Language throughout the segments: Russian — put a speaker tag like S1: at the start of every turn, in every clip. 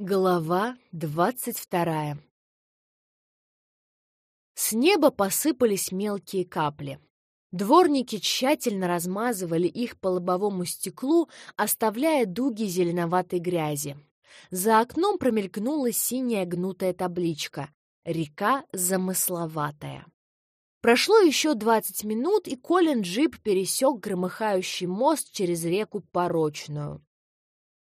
S1: Глава двадцать вторая С неба посыпались мелкие капли. Дворники тщательно размазывали их по лобовому стеклу, оставляя дуги зеленоватой грязи. За окном промелькнула синяя гнутая табличка «Река замысловатая». Прошло еще двадцать минут, и Колин Джип пересек громыхающий мост через реку Порочную.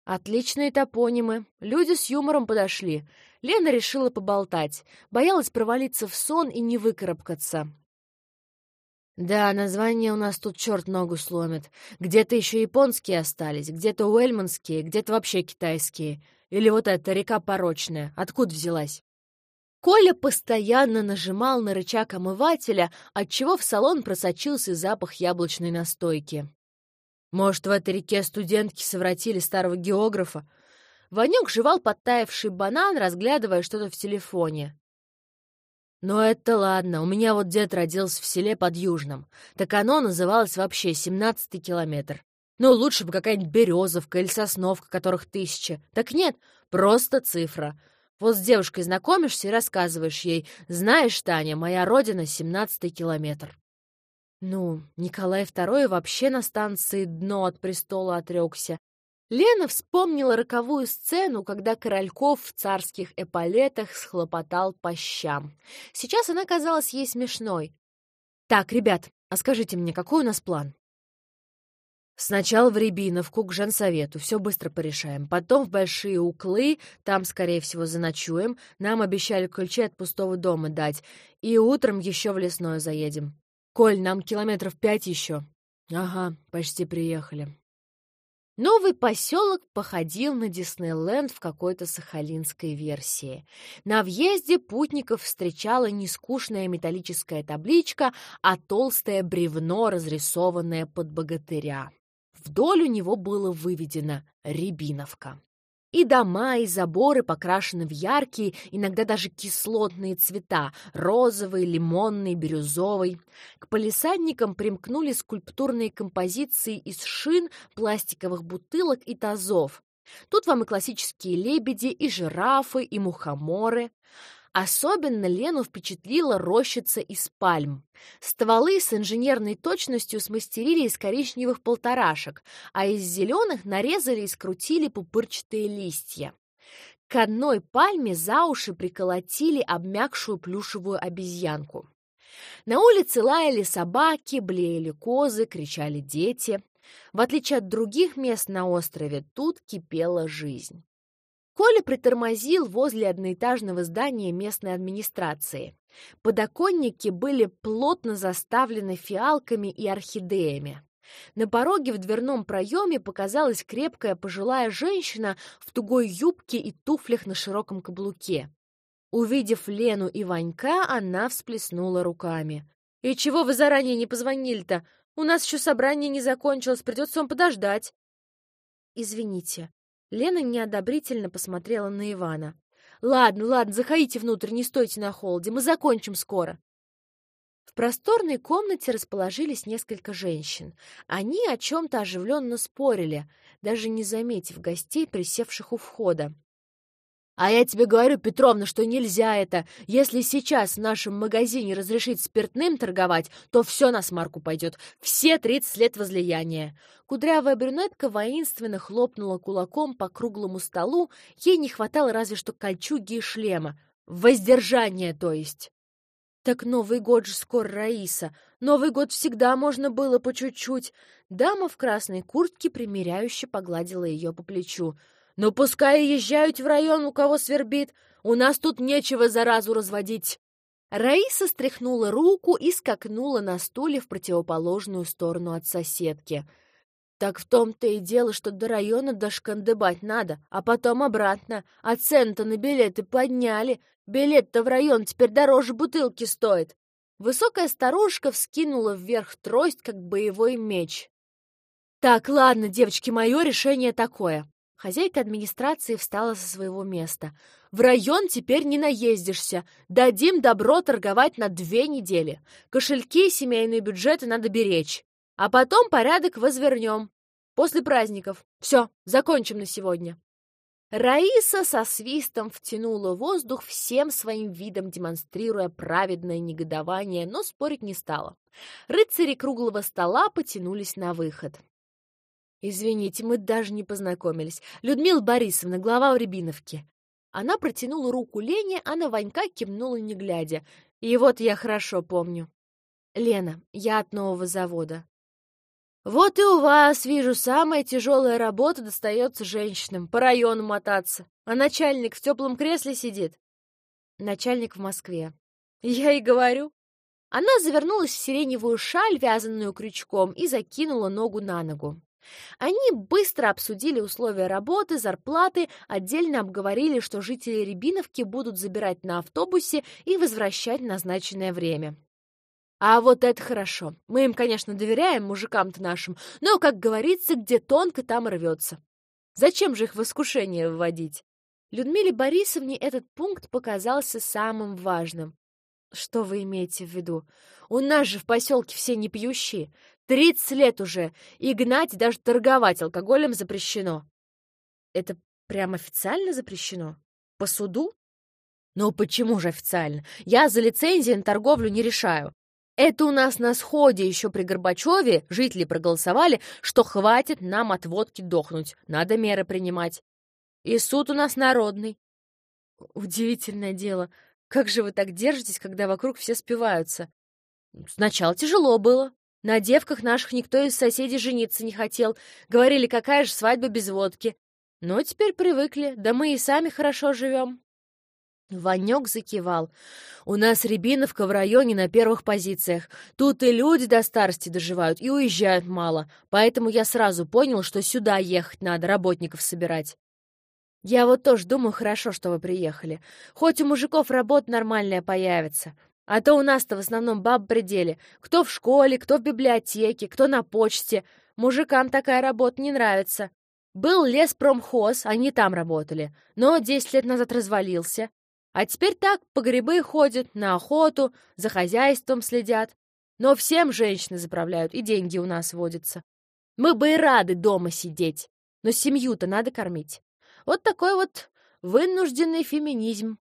S1: Отличные топонимы. Люди с юмором подошли. Лена решила поболтать. Боялась провалиться в сон и не выкарабкаться. Да, названия у нас тут черт ногу сломит. Где-то еще японские остались, где-то уэльманские, где-то вообще китайские. Или вот эта река порочная. Откуда взялась? Коля постоянно нажимал на рычаг омывателя, отчего в салон просочился запах яблочной настойки. Может, в этой реке студентки совратили старого географа? Ванек жевал подтаявший банан, разглядывая что-то в телефоне. Но это ладно, у меня вот дед родился в селе под Южным. Так оно называлось вообще семнадцатый километр. Ну, лучше бы какая-нибудь Березовка или Сосновка, которых тысяча. Так нет, просто цифра. Вот с девушкой знакомишься и рассказываешь ей, знаешь, Таня, моя родина — семнадцатый километр. Ну, Николай II вообще на станции дно от престола отрекся. Лена вспомнила роковую сцену, когда Корольков в царских эполетах схлопотал по щам. Сейчас она казалась ей смешной. «Так, ребят, а скажите мне, какой у нас план?» Сначала в Рябиновку, к женсовету, все быстро порешаем. Потом в Большие Уклы, там, скорее всего, заночуем. Нам обещали ключи от пустого дома дать. И утром еще в лесное заедем. «Коль, нам километров пять еще». «Ага, почти приехали». Новый поселок походил на Диснейленд в какой-то сахалинской версии. На въезде путников встречала не скучная металлическая табличка, а толстое бревно, разрисованное под богатыря. Вдоль у него было выведено «Рябиновка». И дома, и заборы покрашены в яркие, иногда даже кислотные цвета — розовый, лимонный, бирюзовый. К палисадникам примкнули скульптурные композиции из шин, пластиковых бутылок и тазов. Тут вам и классические лебеди, и жирафы, и мухоморы. Особенно Лену впечатлила рощица из пальм. Стволы с инженерной точностью смастерили из коричневых полторашек, а из зеленых нарезали и скрутили пупырчатые листья. К одной пальме за уши приколотили обмякшую плюшевую обезьянку. На улице лаяли собаки, блеяли козы, кричали дети. В отличие от других мест на острове, тут кипела жизнь. Коля притормозил возле одноэтажного здания местной администрации. Подоконники были плотно заставлены фиалками и орхидеями. На пороге в дверном проеме показалась крепкая пожилая женщина в тугой юбке и туфлях на широком каблуке. Увидев Лену и Ванька, она всплеснула руками. «И чего вы заранее не позвонили-то? У нас еще собрание не закончилось, придется вам подождать». «Извините», Лена неодобрительно посмотрела на Ивана. «Ладно, ладно, заходите внутрь, не стойте на холоде, мы закончим скоро». В просторной комнате расположились несколько женщин. Они о чем-то оживленно спорили, даже не заметив гостей, присевших у входа. А я тебе говорю, Петровна, что нельзя это. Если сейчас в нашем магазине разрешить спиртным торговать, то все на смарку пойдет. Все 30 лет возлияния. Кудрявая брюнетка воинственно хлопнула кулаком по круглому столу. Ей не хватало разве что кольчуги и шлема. Воздержание, то есть. Так Новый год же скоро, Раиса. Новый год всегда можно было по чуть-чуть. Дама в красной куртке примиряюще погладила ее по плечу. «Ну, пускай езжают в район, у кого свербит. У нас тут нечего заразу разводить». Раиса стряхнула руку и скакнула на стуле в противоположную сторону от соседки. «Так в том-то и дело, что до района дошкандыбать надо, а потом обратно. А цены-то на билеты подняли. Билет-то в район теперь дороже бутылки стоит». Высокая старушка вскинула вверх трость, как боевой меч. «Так, ладно, девочки, мое решение такое. Хозяйка администрации встала со своего места. «В район теперь не наездишься. Дадим добро торговать на две недели. Кошельки и семейные бюджеты надо беречь. А потом порядок возвернем. После праздников. Все, закончим на сегодня». Раиса со свистом втянула воздух всем своим видом, демонстрируя праведное негодование, но спорить не стала. Рыцари круглого стола потянулись на выход. «Извините, мы даже не познакомились. Людмила Борисовна, глава Рябиновки». Она протянула руку Лене, а на Ванька кивнула, не глядя. И вот я хорошо помню. «Лена, я от нового завода. Вот и у вас, вижу, самая тяжелая работа достается женщинам, по району мотаться. А начальник в теплом кресле сидит. Начальник в Москве. Я и говорю. Она завернулась в сиреневую шаль, вязаную крючком, и закинула ногу на ногу. Они быстро обсудили условия работы, зарплаты, отдельно обговорили, что жители Рябиновки будут забирать на автобусе и возвращать в назначенное время. А вот это хорошо. Мы им, конечно, доверяем, мужикам-то нашим, но, как говорится, где тонко, там рвется. Зачем же их в искушение вводить? Людмиле Борисовне этот пункт показался самым важным. Что вы имеете в виду? У нас же в поселке все не пьющие. Тридцать лет уже, и гнать даже торговать алкоголем запрещено. Это прям официально запрещено? По суду? Ну почему же официально? Я за лицензии на торговлю не решаю. Это у нас на сходе еще при Горбачеве жители проголосовали, что хватит нам от водки дохнуть, надо меры принимать. И суд у нас народный. Удивительное дело. Как же вы так держитесь, когда вокруг все спиваются? Сначала тяжело было. На девках наших никто из соседей жениться не хотел. Говорили, какая же свадьба без водки. Но теперь привыкли, да мы и сами хорошо живем. Ванек закивал. «У нас Рябиновка в районе на первых позициях. Тут и люди до старости доживают, и уезжают мало. Поэтому я сразу понял, что сюда ехать надо, работников собирать». «Я вот тоже думаю, хорошо, что вы приехали. Хоть у мужиков работа нормальная появится. А то у нас-то в основном баб пределе. Кто в школе, кто в библиотеке, кто на почте. Мужикам такая работа не нравится. Был леспромхоз, они там работали, но десять лет назад развалился. А теперь так по грибы ходят, на охоту, за хозяйством следят. Но всем женщины заправляют, и деньги у нас водятся. Мы бы и рады дома сидеть, но семью-то надо кормить. Вот такой вот вынужденный феминизм.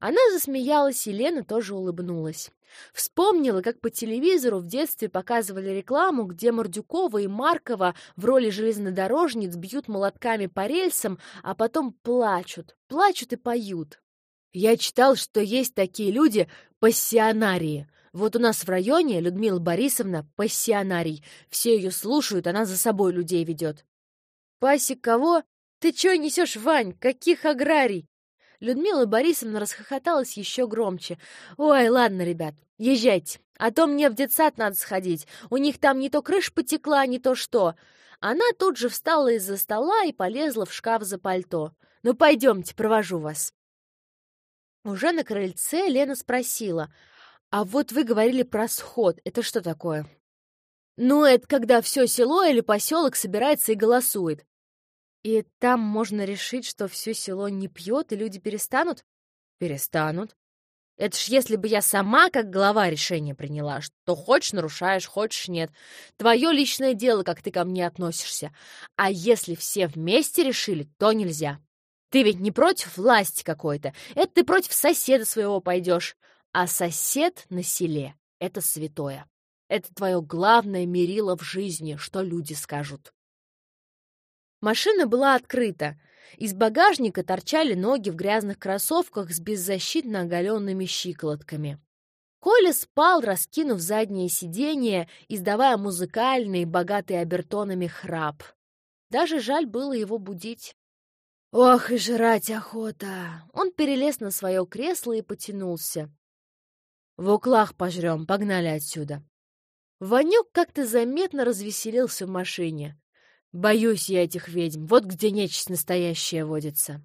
S1: Она засмеялась, и Лена тоже улыбнулась. Вспомнила, как по телевизору в детстве показывали рекламу, где Мордюкова и Маркова в роли железнодорожниц бьют молотками по рельсам, а потом плачут, плачут и поют. Я читал, что есть такие люди — пассионарии. Вот у нас в районе Людмила Борисовна — пассионарий. Все ее слушают, она за собой людей ведет. Пасик кого? Ты чё несешь, Вань? Каких аграрий? Людмила Борисовна расхохоталась еще громче. «Ой, ладно, ребят, езжайте, а то мне в детсад надо сходить. У них там не то крыша потекла, не то что». Она тут же встала из-за стола и полезла в шкаф за пальто. «Ну, пойдемте, провожу вас». Уже на крыльце Лена спросила, «А вот вы говорили про сход. Это что такое?» «Ну, это когда все село или поселок собирается и голосует». «И там можно решить, что все село не пьет, и люди перестанут?» «Перестанут. Это ж если бы я сама как глава решение приняла, что хочешь нарушаешь, хочешь нет. Твое личное дело, как ты ко мне относишься. А если все вместе решили, то нельзя. Ты ведь не против власти какой-то, это ты против соседа своего пойдешь. А сосед на селе — это святое. Это твое главное мерило в жизни, что люди скажут. Машина была открыта. Из багажника торчали ноги в грязных кроссовках с беззащитно оголенными щиколотками. Коля спал, раскинув заднее сиденье, издавая музыкальный, богатый обертонами храп. Даже жаль было его будить. Ох, и жрать охота! Он перелез на свое кресло и потянулся. В уклах пожрем, погнали отсюда. Ванек как-то заметно развеселился в машине. Боюсь я этих ведьм, вот где нечисть настоящая водится.